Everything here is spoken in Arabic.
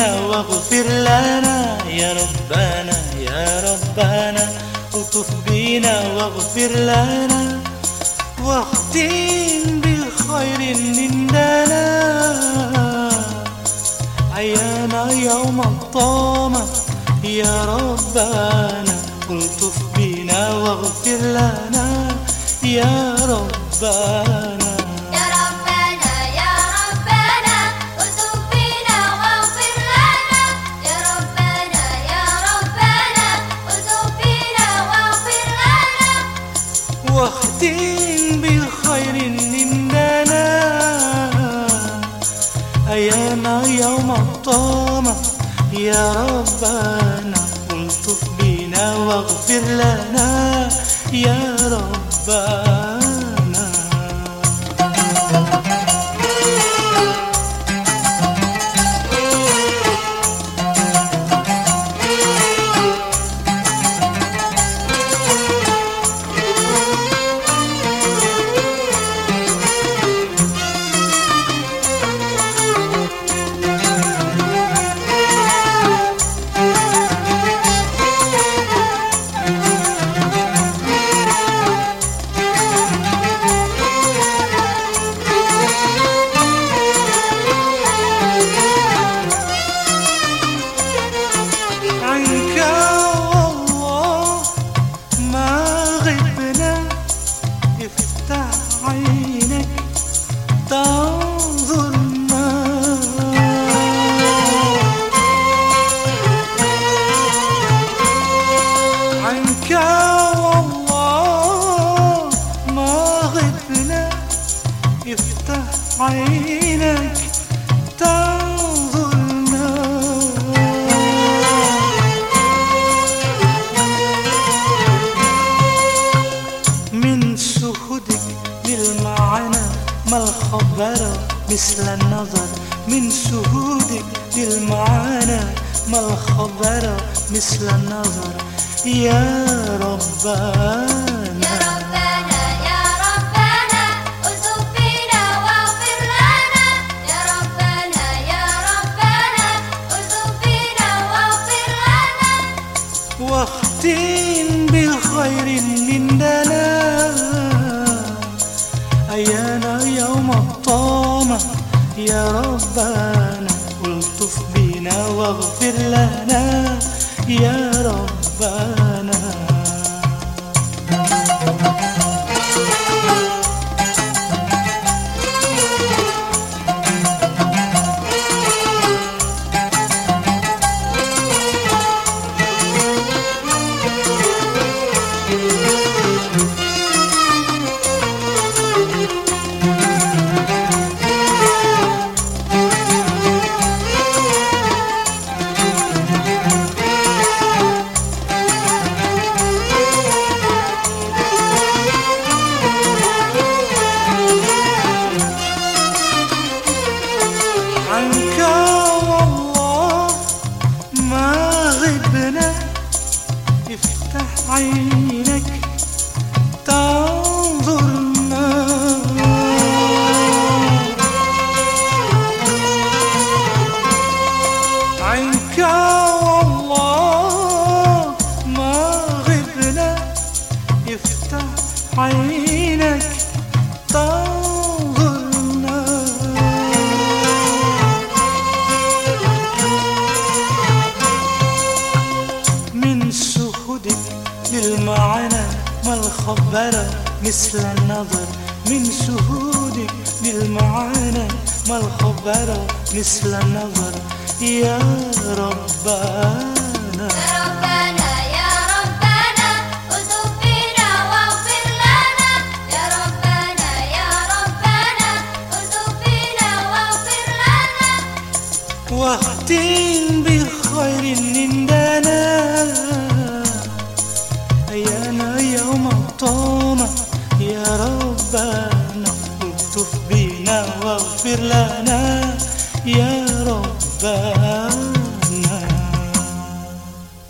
واغفر لنا يا ربنا يا ربنا. الطف بينا واغفر لنا. واختم بالخير عندنا عيانا يوم الطامة يا ربنا. الطف بينا واغفر لنا يا ربنا. واختم بالخير عندنا. أيانا يوم الطامة يا ربنا الطف بينا واغفر لنا يا ربنا. افتح عينك تنظرنا من شهودك للمعنى ما الخبر مثل النظر؟ من شهودك للمعنى ما الخبر مثل النظر؟ يا ربنا واختم بالخير عندنا أيانا يوم الطامة يا ربنا الطف بنا واغفر لنا يا ربنا عنك والله ما غبنا. افتح عينك تنظرنا. عنك والله ما غبنا. افتح عينك تنظرنا. للمعنى ما الخبر مثل النظر من شهودك للمعنى ما الخبر مثل النظر يا ربنا يا ربنا يا ربنا بنا واغفر لنا. يا ربنا يا ربنا بنا واغفر لنا. بخير أيانا ربنا